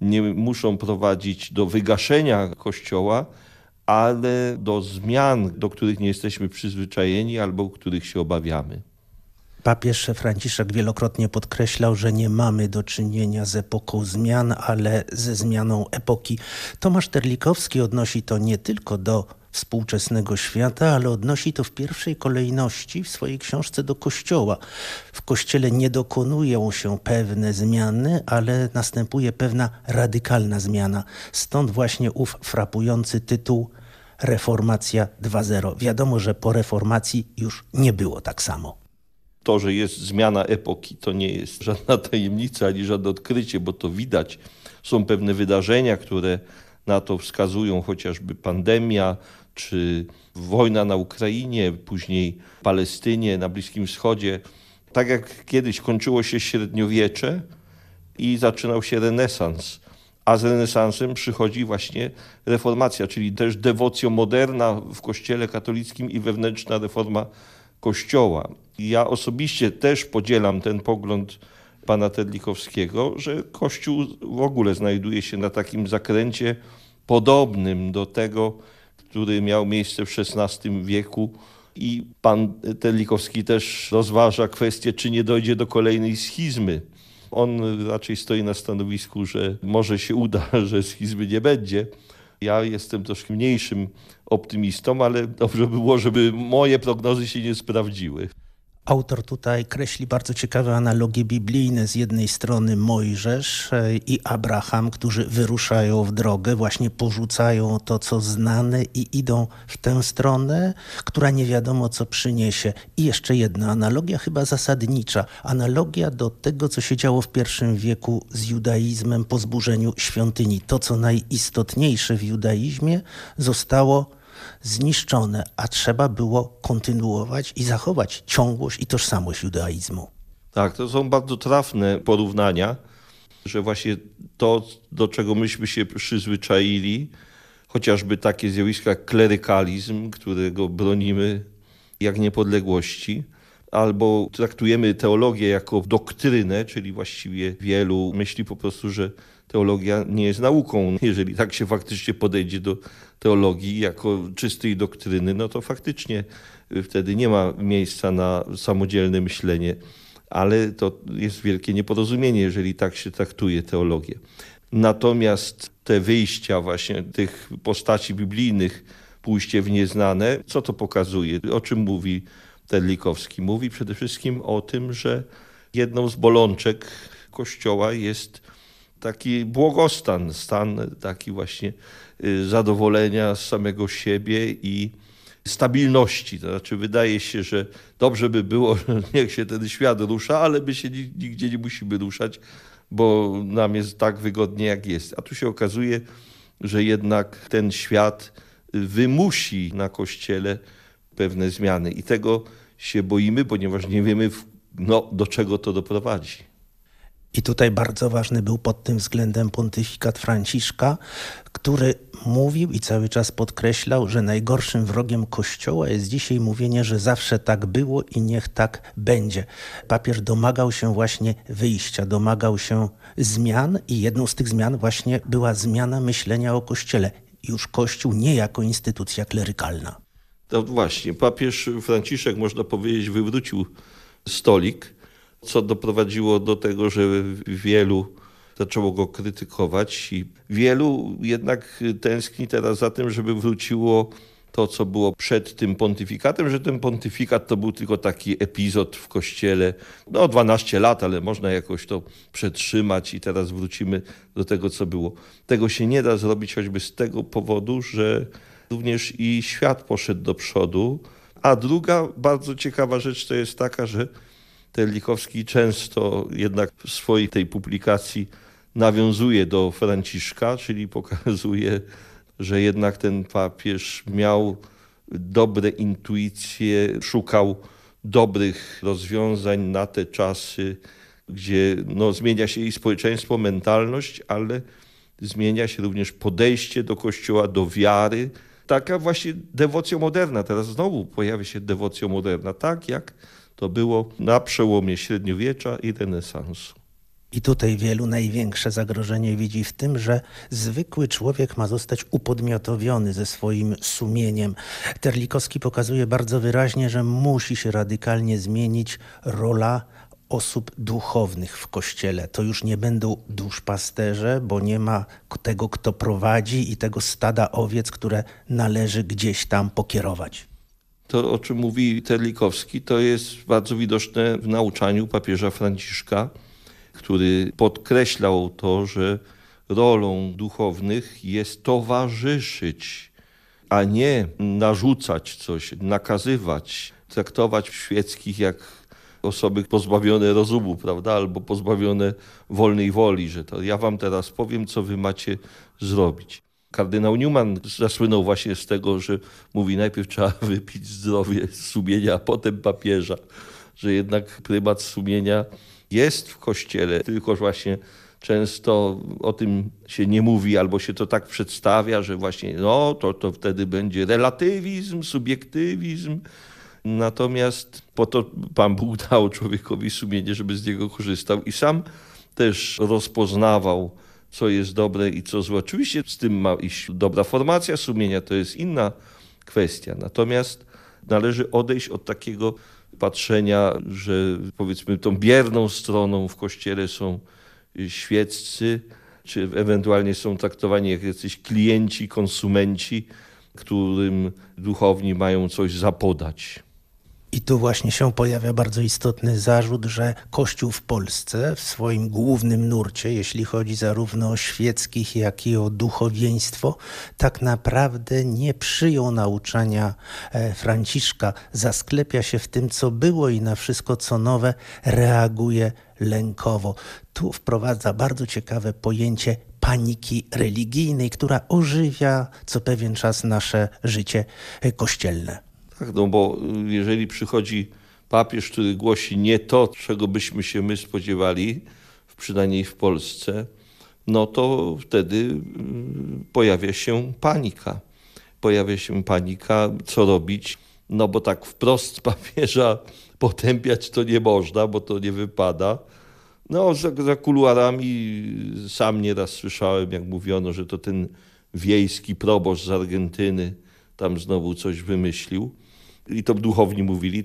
nie muszą prowadzić do wygaszenia Kościoła, ale do zmian, do których nie jesteśmy przyzwyczajeni albo których się obawiamy. Papież Franciszek wielokrotnie podkreślał, że nie mamy do czynienia z epoką zmian, ale ze zmianą epoki. Tomasz Terlikowski odnosi to nie tylko do współczesnego świata, ale odnosi to w pierwszej kolejności w swojej książce do Kościoła. W Kościele nie dokonują się pewne zmiany, ale następuje pewna radykalna zmiana. Stąd właśnie ów frapujący tytuł Reformacja 2.0. Wiadomo, że po reformacji już nie było tak samo. To, że jest zmiana epoki, to nie jest żadna tajemnica ani żadne odkrycie, bo to widać. Są pewne wydarzenia, które Na to wskazują chociażby pandemia, czy wojna na Ukrainie, później Palestynie, na Bliskim Wschodzie. Tak jak kiedyś kończyło się średniowiecze i zaczynał się renesans, a z renesansem przychodzi właśnie reformacja, czyli też dewocja moderna w kościele katolickim i wewnętrzna reforma kościoła. Ja osobiście też podzielam ten pogląd pana Terlikowskiego, że kościół w ogóle znajduje się na takim zakręcie podobnym do tego, który miał miejsce w XVI wieku i pan Terlikowski też rozważa kwestię, czy nie dojdzie do kolejnej schizmy. On raczej stoi na stanowisku, że może się uda, że schizmy nie będzie. Ja jestem troszkę mniejszym optymistą, ale dobrze by było, żeby moje prognozy się nie sprawdziły. Autor tutaj kreśli bardzo ciekawe analogie biblijne. Z jednej strony Mojżesz e, i Abraham, którzy wyruszają w drogę, właśnie porzucają to, co znane i idą w tę stronę, która nie wiadomo, co przyniesie. I jeszcze jedna analogia, chyba zasadnicza. Analogia do tego, co się działo w I wieku z judaizmem po zburzeniu świątyni. To, co najistotniejsze w judaizmie, zostało zniszczone, a trzeba było kontynuować i zachować ciągłość i tożsamość judaizmu. Tak, to są bardzo trafne porównania, że właśnie to, do czego myśmy się przyzwyczaili, chociażby takie zjawiska jak klerykalizm, którego bronimy jak niepodległości, albo traktujemy teologię jako doktrynę, czyli właściwie wielu myśli po prostu, że teologia nie jest nauką. Jeżeli tak się faktycznie podejdzie do teologii jako czystej doktryny, no to faktycznie wtedy nie ma miejsca na samodzielne myślenie, ale to jest wielkie nieporozumienie, jeżeli tak się traktuje teologię. Natomiast te wyjścia właśnie tych postaci biblijnych, pójście w nieznane, co to pokazuje? O czym mówi Terlikowski? Mówi przede wszystkim o tym, że jedną z bolączek Kościoła jest taki błogostan, stan taki właśnie y, zadowolenia z samego siebie i stabilności. To znaczy wydaje się, że dobrze by było, niech się ten świat rusza, ale my się nigdzie nie musimy ruszać, bo nam jest tak wygodnie jak jest. A tu się okazuje, że jednak ten świat wymusi na Kościele pewne zmiany i tego się boimy, ponieważ nie wiemy no, do czego to doprowadzi. I tutaj bardzo ważny był pod tym względem pontyfikat Franciszka, który mówił i cały czas podkreślał, że najgorszym wrogiem Kościoła jest dzisiaj mówienie, że zawsze tak było i niech tak będzie. Papież domagał się właśnie wyjścia, domagał się zmian i jedną z tych zmian właśnie była zmiana myślenia o Kościele. Już Kościół nie jako instytucja klerykalna. To właśnie, papież Franciszek, można powiedzieć, wywrócił stolik co doprowadziło do tego, że wielu zaczęło go krytykować i wielu jednak tęskni teraz za tym, żeby wróciło to, co było przed tym pontyfikatem, że ten pontyfikat to był tylko taki epizod w kościele, no 12 lat, ale można jakoś to przetrzymać i teraz wrócimy do tego, co było. Tego się nie da zrobić choćby z tego powodu, że również i świat poszedł do przodu, a druga bardzo ciekawa rzecz to jest taka, że Terlikowski często jednak w swojej tej publikacji nawiązuje do Franciszka, czyli pokazuje, że jednak ten papież miał dobre intuicje, szukał dobrych rozwiązań na te czasy, gdzie no, zmienia się i społeczeństwo, mentalność, ale zmienia się również podejście do Kościoła, do wiary. Taka właśnie dewocja moderna. Teraz znowu pojawia się dewocja moderna, tak jak to było na przełomie średniowiecza i renesansu. I tutaj wielu największe zagrożenie widzi w tym, że zwykły człowiek ma zostać upodmiotowiony ze swoim sumieniem. Terlikowski pokazuje bardzo wyraźnie, że musi się radykalnie zmienić rola osób duchownych w kościele. To już nie będą duszpasterze, bo nie ma tego, kto prowadzi i tego stada owiec, które należy gdzieś tam pokierować. To, o czym mówi Terlikowski, to jest bardzo widoczne w nauczaniu papieża Franciszka, który podkreślał to, że rolą duchownych jest towarzyszyć, a nie narzucać coś, nakazywać, traktować świeckich jak osoby pozbawione rozumu, prawda, albo pozbawione wolnej woli, że to ja wam teraz powiem, co wy macie zrobić. Kardynał Newman zasłynął właśnie z tego, że mówi najpierw trzeba wypić zdrowie sumienia, a potem papieża, że jednak prymat sumienia jest w kościele, tylko właśnie często o tym się nie mówi albo się to tak przedstawia, że właśnie no to, to wtedy będzie relatywizm, subiektywizm. Natomiast po to Pan Bóg dał człowiekowi sumienie, żeby z niego korzystał i sam też rozpoznawał, co jest dobre i co złe. Oczywiście z tym ma iść dobra formacja sumienia, to jest inna kwestia. Natomiast należy odejść od takiego patrzenia, że powiedzmy tą bierną stroną w kościele są świeccy, czy ewentualnie są traktowani jak jacyś klienci, konsumenci, którym duchowni mają coś zapodać. I tu właśnie się pojawia bardzo istotny zarzut, że Kościół w Polsce w swoim głównym nurcie, jeśli chodzi zarówno o świeckich, jak i o duchowieństwo, tak naprawdę nie przyjął nauczania e, Franciszka, zasklepia się w tym, co było i na wszystko, co nowe, reaguje lękowo. Tu wprowadza bardzo ciekawe pojęcie paniki religijnej, która ożywia co pewien czas nasze życie e, kościelne. Tak, no bo jeżeli przychodzi papież, który głosi nie to, czego byśmy się my spodziewali, przynajmniej w Polsce, no to wtedy y, pojawia się panika. Pojawia się panika, co robić, no bo tak wprost papieża potępiać to nie można, bo to nie wypada. No, za, za kuluarami sam nieraz słyszałem, jak mówiono, że to ten wiejski proboszcz z Argentyny tam znowu coś wymyślił. I to duchowni mówili.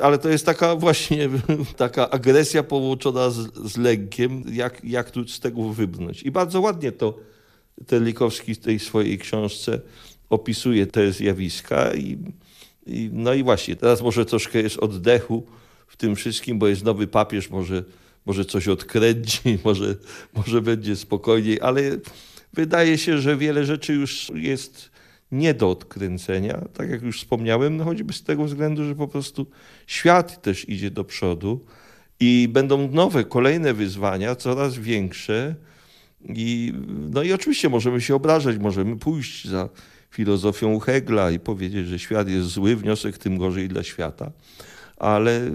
Ale to jest taka właśnie taka agresja połączona z, z lękiem, jak, jak tu z tego wybrnąć. I bardzo ładnie to Terlikowski w tej swojej książce opisuje te zjawiska. I, i, no i właśnie, teraz może troszkę jest oddechu w tym wszystkim, bo jest nowy papież, może, może coś odkręci, może, może będzie spokojniej, ale wydaje się, że wiele rzeczy już jest nie do odkręcenia, tak jak już wspomniałem, no choćby z tego względu, że po prostu świat też idzie do przodu i będą nowe, kolejne wyzwania, coraz większe. I, no i oczywiście możemy się obrażać, możemy pójść za filozofią Hegla i powiedzieć, że świat jest zły, wniosek tym gorzej dla świata. Ale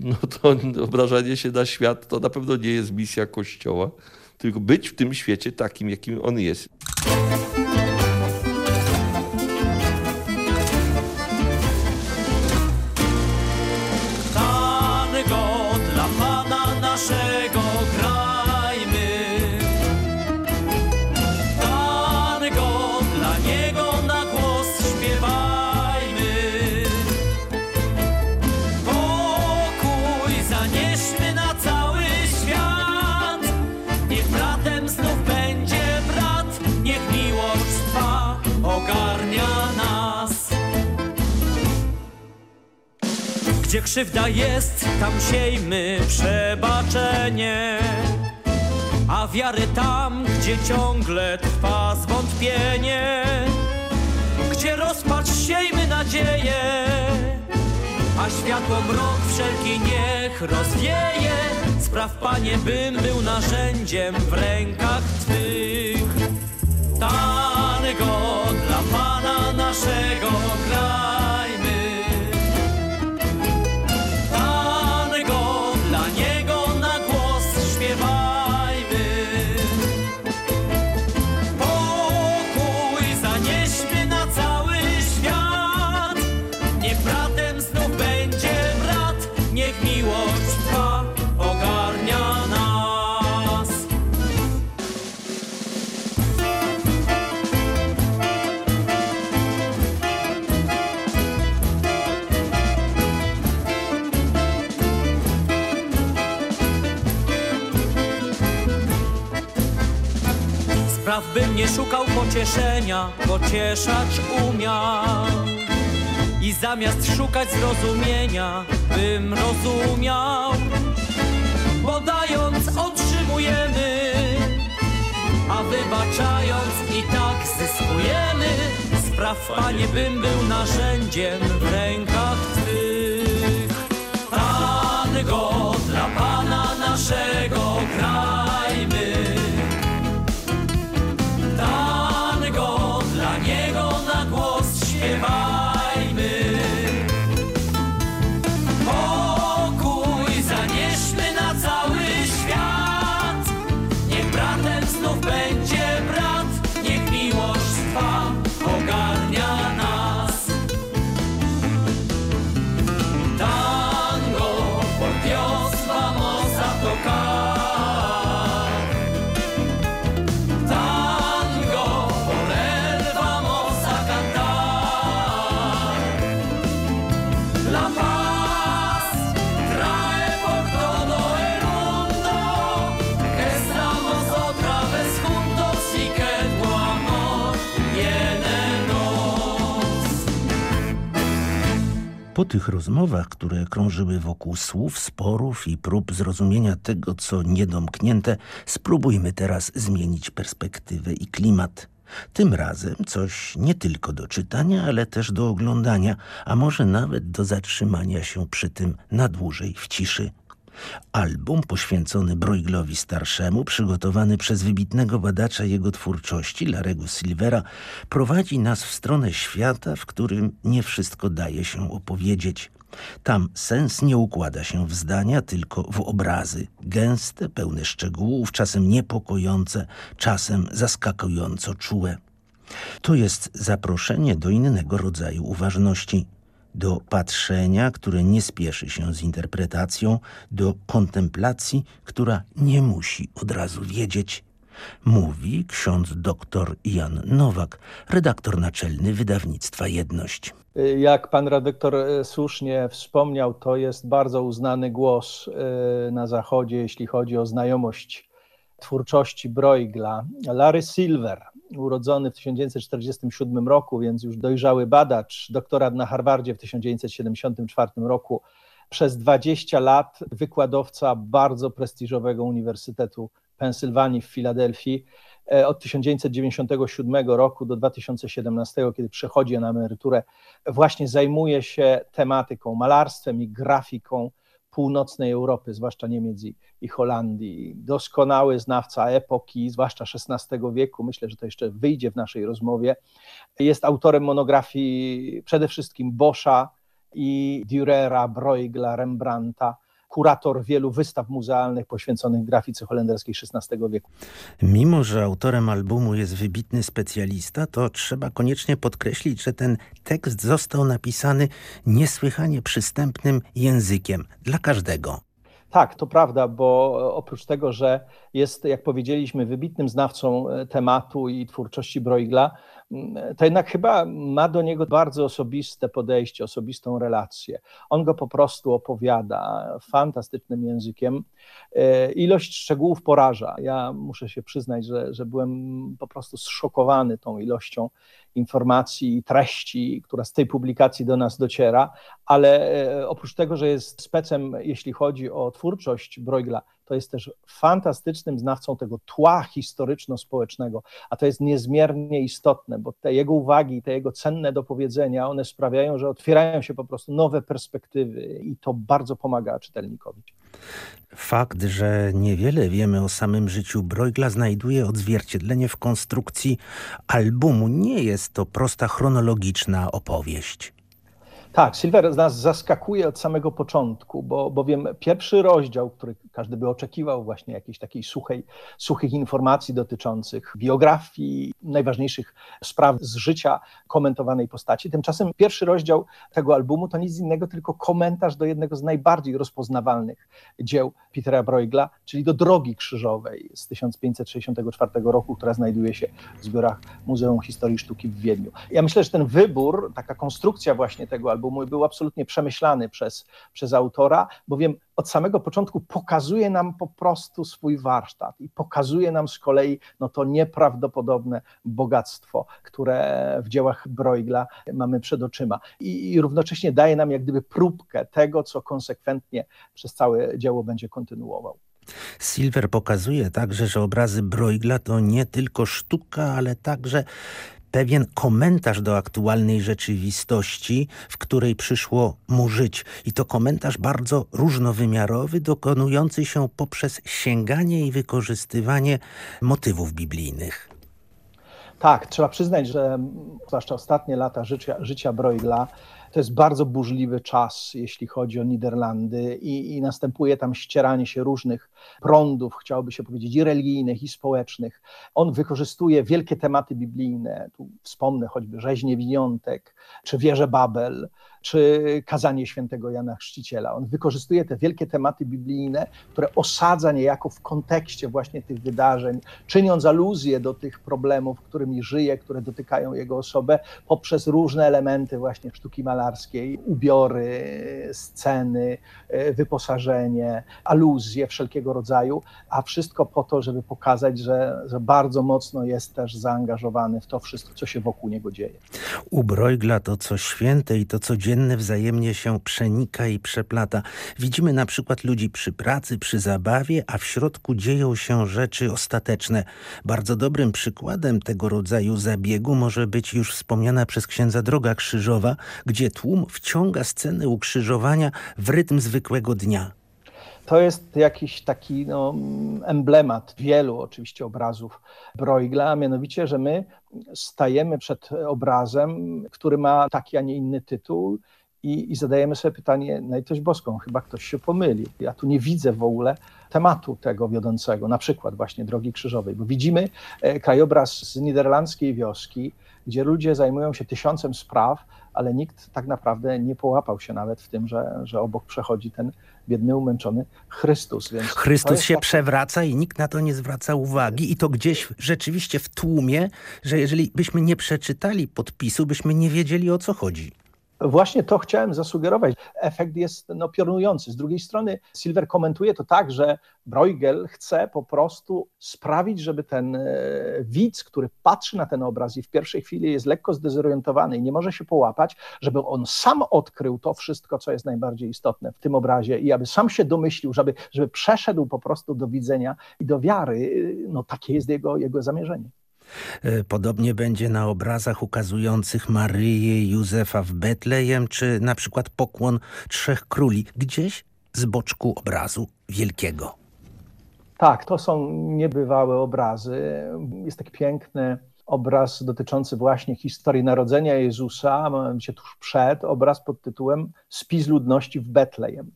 no to obrażanie się na świat to na pewno nie jest misja Kościoła, tylko być w tym świecie takim, jakim on jest. Ogarnia nas. Gdzie krzywda jest, tam siejmy przebaczenie. A wiarę tam, gdzie ciągle trwa zwątpienie. Gdzie rozpacz siejmy nadzieję. A światło mrok wszelki niech rozwieje. Spraw, Panie, bym był narzędziem w rękach Twych. Dla Pana naszego grajmy. Bym nie szukał pocieszenia, pocieszać umiał. I zamiast szukać zrozumienia, bym rozumiał. Bo dając otrzymujemy, a wybaczając i tak zyskujemy. Spraw, Panie, bym był narzędziem w rękach Twych. Tych rozmowach, które krążyły wokół słów, sporów i prób zrozumienia tego, co niedomknięte, spróbujmy teraz zmienić perspektywę i klimat. Tym razem coś nie tylko do czytania, ale też do oglądania, a może nawet do zatrzymania się przy tym na dłużej w ciszy. Album poświęcony Brueglowi Starszemu, przygotowany przez wybitnego badacza jego twórczości, Larego Silvera, prowadzi nas w stronę świata, w którym nie wszystko daje się opowiedzieć. Tam sens nie układa się w zdania, tylko w obrazy, gęste, pełne szczegółów, czasem niepokojące, czasem zaskakująco czułe. To jest zaproszenie do innego rodzaju uważności, do patrzenia, które nie spieszy się z interpretacją, do kontemplacji, która nie musi od razu wiedzieć. Mówi ksiądz dr Jan Nowak, redaktor naczelny wydawnictwa Jedność. Jak pan redaktor e, słusznie wspomniał, to jest bardzo uznany głos e, na Zachodzie, jeśli chodzi o znajomość twórczości Bruegla. Larry Silver, urodzony w 1947 roku, więc już dojrzały badacz, doktorat na Harvardzie w 1974 roku, przez 20 lat wykładowca bardzo prestiżowego Uniwersytetu Pensylwanii w Filadelfii. E, Od 1997 roku do 2017, kiedy przechodzi na emeryturę, właśnie zajmuje się tematyką, malarstwem i grafiką północnej Europy, zwłaszcza Niemiec i, Holandii. Doskonały znawca epoki, zwłaszcza XVI wieku, myślę, że to jeszcze wyjdzie w naszej rozmowie. Jest autorem monografii przede wszystkim Boscha i Dürera, Bruegla, Rembrandta, kurator wielu wystaw muzealnych poświęconych grafice holenderskiej XVI wieku. Mimo, że autorem albumu jest wybitny specjalista, to trzeba koniecznie podkreślić, że ten tekst został napisany niesłychanie przystępnym językiem dla każdego. Tak, to prawda, bo oprócz tego, że jest, jak powiedzieliśmy, wybitnym znawcą e, tematu i twórczości Bruegla, m, to jednak chyba ma do niego bardzo osobiste podejście, osobistą relację. On go po prostu opowiada fantastycznym językiem. E, Ilość szczegółów poraża. Ja muszę się przyznać, że, że byłem po prostu zszokowany tą ilością informacji i treści, która z tej publikacji do nas dociera, ale e, oprócz tego, że jest specem, jeśli chodzi o twórczość Bruegla, to jest też fantastycznym znawcą tego tła historyczno-społecznego, a to jest niezmiernie istotne, bo te jego uwagi te jego cenne dopowiedzenia, one sprawiają, że otwierają się po prostu nowe perspektywy i to bardzo pomaga czytelnikowi. Fakt, że niewiele wiemy o samym życiu Bruegla znajduje odzwierciedlenie w konstrukcji albumu. Nie jest to prosta chronologiczna opowieść. Tak, Silver nas zaskakuje od samego początku, bo, bowiem pierwszy rozdział, który każdy by oczekiwał właśnie jakiejś takiej suchej, suchych informacji dotyczących biografii, najważniejszych spraw z życia komentowanej postaci. Tymczasem pierwszy rozdział tego albumu to nic innego, tylko komentarz do jednego z najbardziej rozpoznawalnych dzieł Petera Bruegla, czyli do Drogi Krzyżowej z 1564 roku, która znajduje się w zbiorach Muzeum Historii Sztuki w Wiedniu. Ja myślę, że ten wybór, taka konstrukcja właśnie tego albumu był absolutnie przemyślany przez, przez autora, bowiem od samego początku pokazuje nam po prostu swój warsztat i pokazuje nam z kolei no to nieprawdopodobne bogactwo, które w dziełach Bruegla mamy przed oczyma i, i równocześnie daje nam jak gdyby próbkę tego, co konsekwentnie przez całe dzieło będzie kontynuował. Silver pokazuje także, że obrazy Bruegla to nie tylko sztuka, ale także pewien komentarz do aktualnej rzeczywistości, w której przyszło mu żyć. I to komentarz bardzo różnowymiarowy, dokonujący się poprzez sięganie i wykorzystywanie motywów biblijnych. Tak, trzeba przyznać, że zwłaszcza ostatnie lata życia, życia to jest bardzo burzliwy czas, jeśli chodzi o Niderlandy i, i, następuje tam ścieranie się różnych prądów, chciałoby się powiedzieć, i religijnych, i społecznych. On wykorzystuje wielkie tematy biblijne, tu wspomnę choćby rzeźnie winiątek, czy wieżę Babel, czy kazanie świętego Jana Chrzciciela. On wykorzystuje te wielkie tematy biblijne, które osadza niejako w kontekście właśnie tych wydarzeń, czyniąc aluzję do tych problemów, którymi żyje, które dotykają jego osobę, poprzez różne elementy właśnie sztuki malarskiej, ubiory, sceny, wyposażenie, aluzje wszelkiego rodzaju, a wszystko po to, żeby pokazać, że, że bardzo mocno jest też zaangażowany w to wszystko, co się wokół niego dzieje. U Bruegla to, co święte i to, co dzieje codzienne wzajemnie się przenika i przeplata. Widzimy na przykład ludzi przy pracy, przy zabawie, a w środku dzieją się rzeczy ostateczne. Bardzo dobrym przykładem tego rodzaju zabiegu może być już wspomniana przez księdza Droga Krzyżowa, gdzie tłum wciąga scenę ukrzyżowania w rytm zwykłego dnia. To jest jakiś taki no, emblemat wielu oczywiście obrazów Bruegla, a mianowicie, że my stajemy przed obrazem, który ma taki, a nie inny tytuł i, i zadajemy sobie pytanie, na litość boską, chyba ktoś się pomylił. Ja tu nie widzę w ogóle tematu tego wiodącego, na przykład właśnie Drogi Krzyżowej, bo widzimy e, krajobraz z niderlandzkiej wioski, gdzie ludzie zajmują się tysiącem spraw, ale nikt tak naprawdę nie połapał się nawet w tym, że, że obok przechodzi ten biedny, umęczony Chrystus. Więc Chrystus się tak- przewraca i nikt na to nie zwraca uwagi i to gdzieś rzeczywiście w tłumie, że jeżeli byśmy nie przeczytali podpisu, byśmy nie wiedzieli o co chodzi. Właśnie to chciałem zasugerować. Efekt jest no, piorunujący. Z drugiej strony Silver komentuje to tak, że Bruegel chce po prostu sprawić, żeby ten e, widz, który patrzy na ten obraz i w pierwszej chwili jest lekko zdezorientowany i nie może się połapać, żeby on sam odkrył to wszystko, co jest najbardziej istotne w tym obrazie i aby sam się domyślił, żeby, żeby przeszedł po prostu do widzenia i do wiary. No takie jest jego, jego zamierzenie. E, Podobnie będzie na obrazach ukazujących Maryję Józefa w Betlejem, czy na przykład pokłon Trzech Króli, gdzieś z boczku obrazu wielkiego. Tak, to są niebywałe obrazy. Jest taki piękny obraz dotyczący właśnie historii narodzenia Jezusa, mianowicie tuż przed, obraz pod tytułem Spis ludności w Betlejem.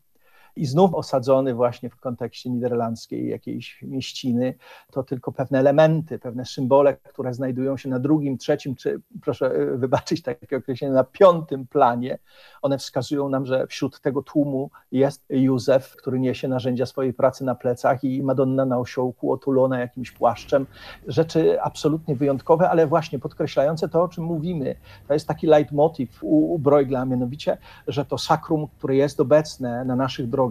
I znów osadzony właśnie w kontekście niderlandzkiej jakiejś mieściny, to tylko pewne elementy, pewne symbole, które znajdują się na drugim, trzecim, czy proszę e, wybaczyć takie określenie, na piątym planie. One wskazują nam, że wśród tego tłumu jest Józef, który niesie narzędzia swojej pracy na plecach i Madonna na osiołku otulona jakimś płaszczem. Rzeczy absolutnie wyjątkowe, ale właśnie podkreślające to, o czym mówimy. To jest taki leitmotiv u, u Bruegla, mianowicie, że to sakrum, które jest obecne na naszych drogach,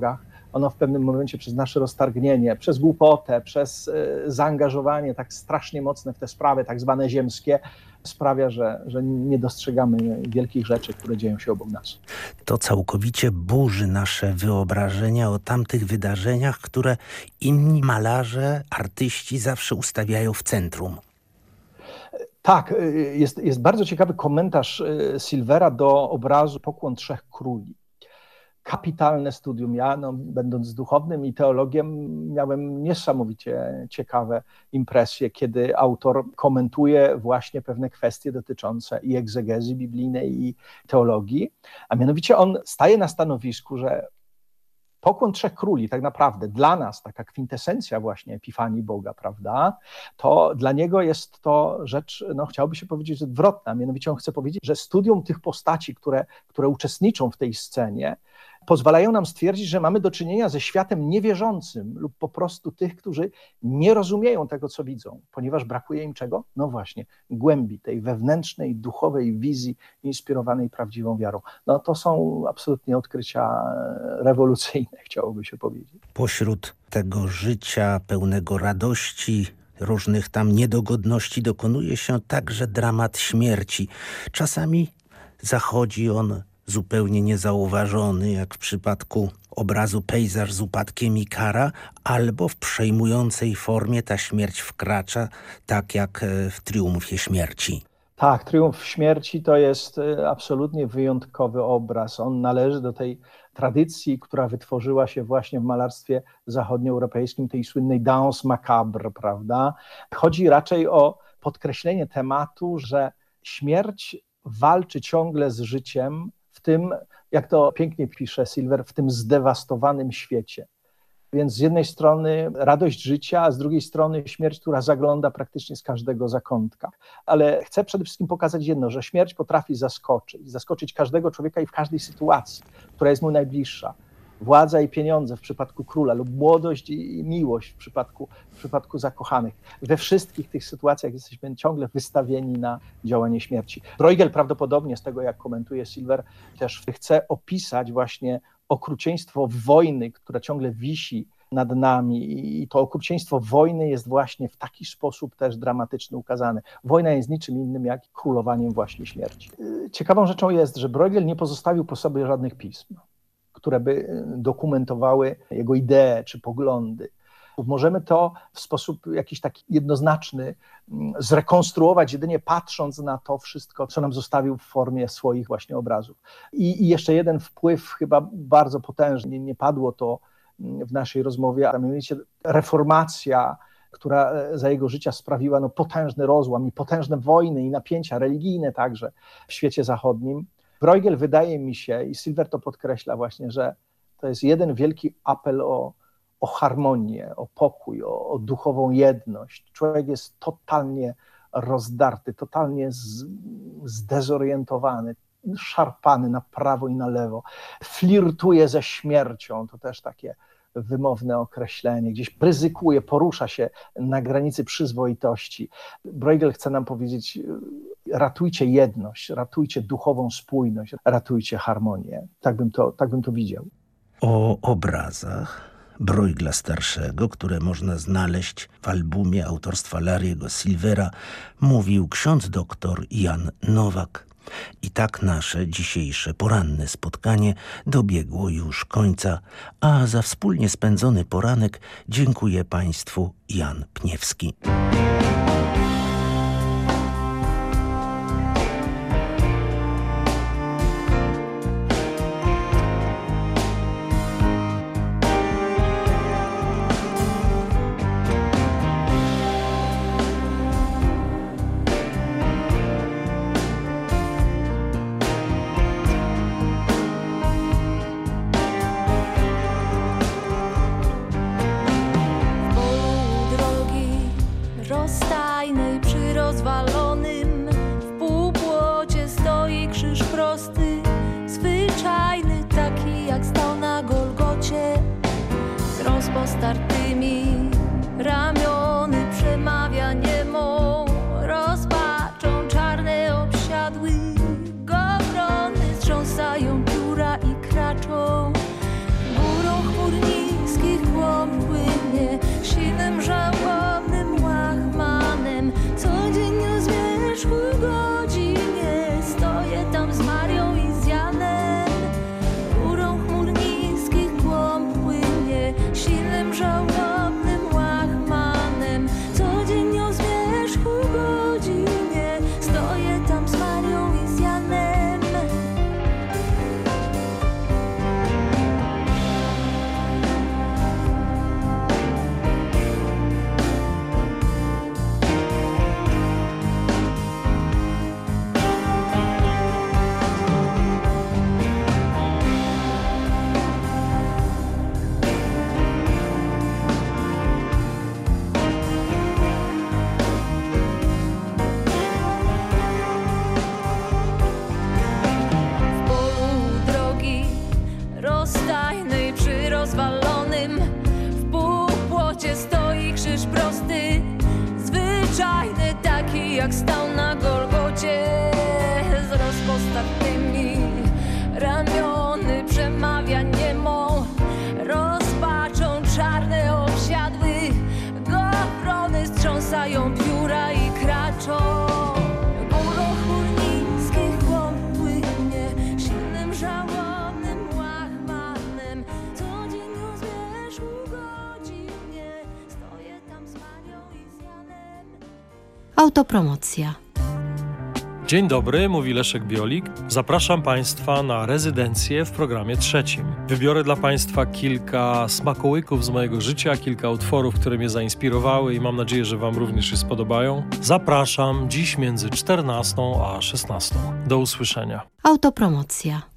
ono w pewnym momencie przez nasze roztargnienie, przez głupotę, przez e, zaangażowanie tak strasznie mocne w te sprawy tak zwane ziemskie, sprawia, że, że nie dostrzegamy wielkich rzeczy, które dzieją się obok nas. To całkowicie burzy nasze wyobrażenia o tamtych wydarzeniach, które inni malarze, artyści zawsze ustawiają w centrum. Tak, y, jest, jest bardzo ciekawy komentarz y, Silvera do obrazu Pokłon Trzech Króli. Kapitalne studium. Ja, no, będąc duchownym i teologiem, miałem niesamowicie ciekawe impresje, kiedy autor komentuje właśnie pewne kwestie dotyczące i egzegezy biblijnej, i teologii. A mianowicie on staje na stanowisku, że Pokłon Trzech Króli, tak naprawdę dla nas taka kwintesencja właśnie epifanii Boga, prawda, to dla niego jest to rzecz, no chciałoby się powiedzieć, odwrotna. Mianowicie on chce powiedzieć, że studium tych postaci, które, które uczestniczą w tej scenie, pozwalają nam stwierdzić, że mamy do czynienia ze światem niewierzącym lub po prostu tych, którzy nie rozumieją tego, co widzą, ponieważ brakuje im czego? No właśnie, głębi tej wewnętrznej, duchowej wizji inspirowanej prawdziwą wiarą. No to są absolutnie odkrycia e, rewolucyjne, chciałoby się powiedzieć. Pośród tego życia pełnego radości, różnych tam niedogodności dokonuje się także dramat śmierci. Czasami zachodzi on zupełnie niezauważony, jak w przypadku obrazu Pejzaż z upadkiem Ikara, albo w przejmującej formie ta śmierć wkracza, tak jak e, w Triumfie Śmierci. Tak, Triumf Śmierci to jest e, absolutnie wyjątkowy obraz. On należy do tej tradycji, która wytworzyła się właśnie w malarstwie zachodnioeuropejskim, tej słynnej danse macabre, prawda? Chodzi raczej o podkreślenie tematu, że śmierć walczy ciągle z życiem tym, jak to pięknie pisze Silver, w tym zdewastowanym świecie. Więc z jednej strony radość życia, a z drugiej strony śmierć, która zagląda praktycznie z każdego zakątka. Ale chcę przede wszystkim pokazać jedno, że śmierć potrafi zaskoczyć, zaskoczyć każdego człowieka i w każdej sytuacji, która jest mu najbliższa. Władza i pieniądze w przypadku króla lub młodość i miłość w przypadku, w przypadku zakochanych. We wszystkich tych sytuacjach jesteśmy ciągle wystawieni na działanie śmierci. Bruegel prawdopodobnie, z tego jak komentuje Silver, też chce opisać właśnie okrucieństwo wojny, która ciągle wisi nad nami i to okrucieństwo wojny jest właśnie w taki sposób też dramatyczny ukazane. Wojna jest niczym innym jak królowaniem właśnie śmierci. Ciekawą rzeczą jest, że Bruegel nie pozostawił po sobie żadnych pism, które by dokumentowały jego idee czy poglądy. Możemy to w sposób jakiś taki jednoznaczny zrekonstruować, jedynie patrząc na to wszystko, co nam zostawił w formie swoich właśnie obrazów. I, i jeszcze jeden wpływ, chyba bardzo potężny, nie, padło to w naszej rozmowie, a mianowicie reformacja, która za jego życia sprawiła no, potężny rozłam i potężne wojny i napięcia religijne także w świecie zachodnim. Bruegel wydaje mi się, i Silver to podkreśla właśnie, że to jest jeden wielki apel o, o harmonię, o pokój, o, o duchową jedność. Człowiek jest totalnie rozdarty, totalnie z, zdezorientowany, szarpany na prawo i na lewo, flirtuje ze śmiercią, to też takie wymowne określenie, gdzieś ryzykuje, porusza się na granicy przyzwoitości. Bruegel chce nam powiedzieć, ratujcie jedność, ratujcie duchową spójność, ratujcie harmonię. Tak bym to, tak bym to widział. O obrazach Bruegla starszego, które można znaleźć w albumie autorstwa Lariego Silvera, mówił ksiądz doktor Jan Nowak. I tak nasze dzisiejsze poranne spotkanie dobiegło już końca, a za wspólnie spędzony poranek dziękuję Państwu Jan Pniewski. Autopromocja. Dzień dobry, mówi Leszek Biolik. Zapraszam Państwa na rezydencję w programie trzecim. Wybiorę dla Państwa kilka smakołyków z mojego życia, kilka utworów, które mnie zainspirowały i mam nadzieję, że Wam również się spodobają. Zapraszam dziś między 14 a 16. Do usłyszenia. Autopromocja.